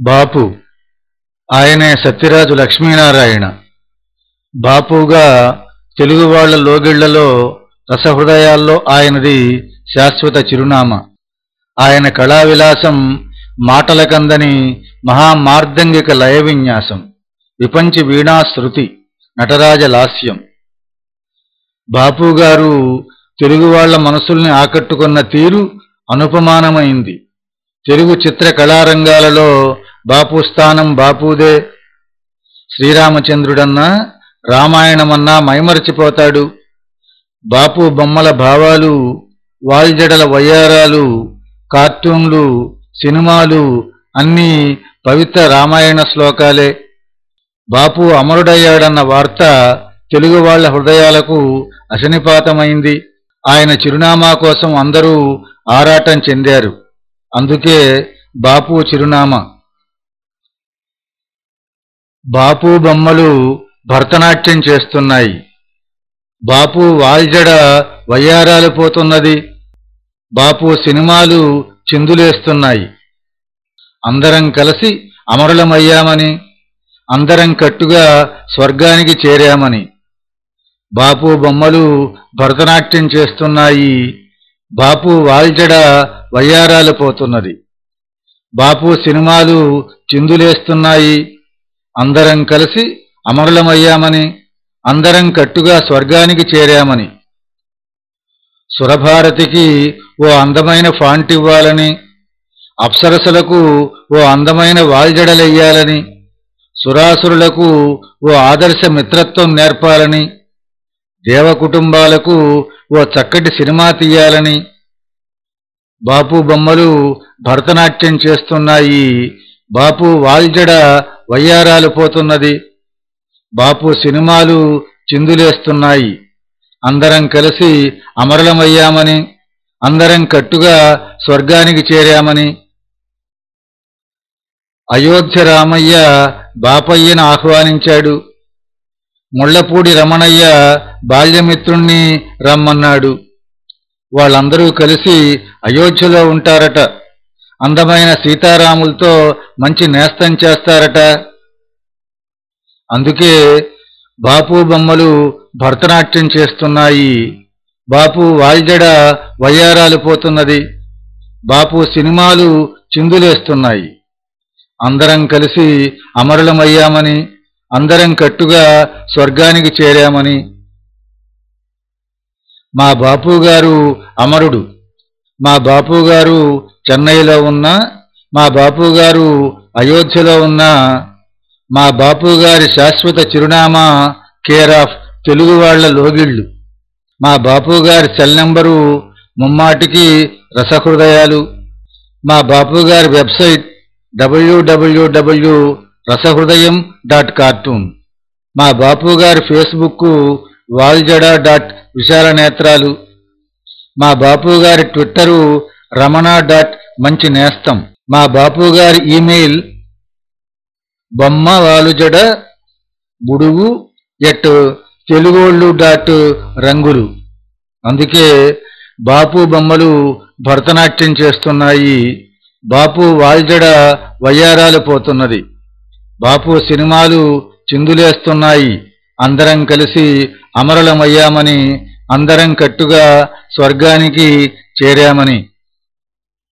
బాపు. ఆయనే సత్యరాజు లక్ష్మీనారాయణ. బాపుగా తెలుగు వాళ్ళ లోగిళ్ళలో రసహృదయాల్లో ఆయనది శాశ్వత చిరునామా. ఆయన కళా విలాసం మాటలకందని మహామార్దంగిక లయ విన్యాసం విపంచి వీణా నటరాజ లాస్యం. బాపు గారు తెలుగు వాళ్ళ మనసుల్ని ఆకట్టుకున్న తీరు అనుపమానమైంది. తెలుగు చిత్ర కళారంగాలలో బాపు స్థానం బాపుదే. శ్రీరామచంద్రుడన్నా రామాయణమన్నా మైమరచిపోతాడు. బాపు బొమ్మల భావాలు వాల్జడల వయ్యారాలు కార్టూన్లు సినిమాలు అన్నీ పవిత్ర రామాయణ శ్లోకాలే. బాపు అమరుడయ్యాడన్న వార్త తెలుగు వాళ్ళ హృదయాలకు అశనిపాతమైంది. ఆయన చిరునామా కోసం అందరూ ఆరాటం చెందారు. అందుకే బాపు చిరునామా. బాపు బొమ్మలు భరతనాట్యం చేస్తున్నాయి. బాపు వాల్జడ వయ్యారాలు పోతున్నది. బాపు సినిమాలు చిందులేస్తున్నాయి. అందరం కలిసి అమరులమయ్యామని అందరం కట్టుగా స్వర్గానికి చేరామని. బాపు బొమ్మలు భరతనాట్యం చేస్తున్నాయి. బాపు వాల్జడ వయ్యారాలు పోతున్నది. బాపు సినిమాలు చిందులేస్తున్నాయి. అందరం కలిసి అమరులమయ్యామని అందరం కట్టుగా స్వర్గానికి చేరామని. సురభారతికి ఓ అందమైన ఫాంట్ ఇవ్వాలని అప్సరసలకు ఓ అందమైన వాల్జడలెయ్యాలని సురాసురులకు ఓ ఆదర్శ మిత్రత్వం నేర్పాలని దేవ కుటుంబాలకు ఓ చక్కటి సినిమా తీయాలని బాపు బొమ్మలు భరతనాట్యం చేస్తున్నాయి బాపు వాల్జడ వయ్యారాలు పోతున్నది. బాపు సినిమాలు చిందులేస్తున్నాయి. అందరం కలిసి అమరలమయ్యామని అందరం కట్టుగా స్వర్గానికి చేరామని. అయోధ్య రామయ్య బాపయ్యను ఆహ్వానించాడు. ముళ్ళపూడి రమణయ్య బాల్యమిత్రుణ్ణి రమ్మన్నాడు. వాళ్ళందరూ కలిసి అయోధ్యలో ఉంటారట. అందమైన సీతారాములతో మంచి నేస్తం చేస్తారట. అందుకే బాపు బొమ్మలు భరతనాట్యం చేస్తున్నాయి. బాపు వాల్జడ వయ్యారాలు పోతున్నది. బాపు సినిమాలు చిందులేస్తున్నాయి. అందరం కలిసి అమరులమయ్యామని అందరం కట్టుగా స్వర్గానికి చేరామని. మా బాపు గారు అమరుడు. మా బాపు గారు చెన్నైలో ఉన్నా మా బాపు గారు అయోధ్యలో ఉన్నా మా బాపు గారి శాశ్వత చిరునామా కేర్ ఆఫ్ తెలుగు వాళ్ళ లోగిళ్ళు. మా బాపు గారి సెల్ నెంబరు ముమ్మాటికి రసహృదయాలు. మా బాపు గారి website WWW Rasahrudayam dot cartoon. మా బాపు గారి ఫేస్బుక్ వాల్జడా డాట్ విశాల నేత్రాలు. మా బాపు గారి ట్విట్టరు రమణ డాట్ మంచి నేస్తం. మా బాపు గారి ఈమెయిల్ బొమ్మ వాలుజడ బుడుగు ఎట్ తెలుగోళ్ళు డాట్ రంగులు. అందుకే బాపు బొమ్మలు భరతనాట్యం చేస్తున్నాయి. బాపు వాల్జడ వయ్యారాలు పోతున్నది. బాపు సినిమాలు చిందులేస్తున్నాయి. అందరం కలిసి అమరలమయ్యామని అందరం కట్టుగా స్వర్గానికి చేరామని.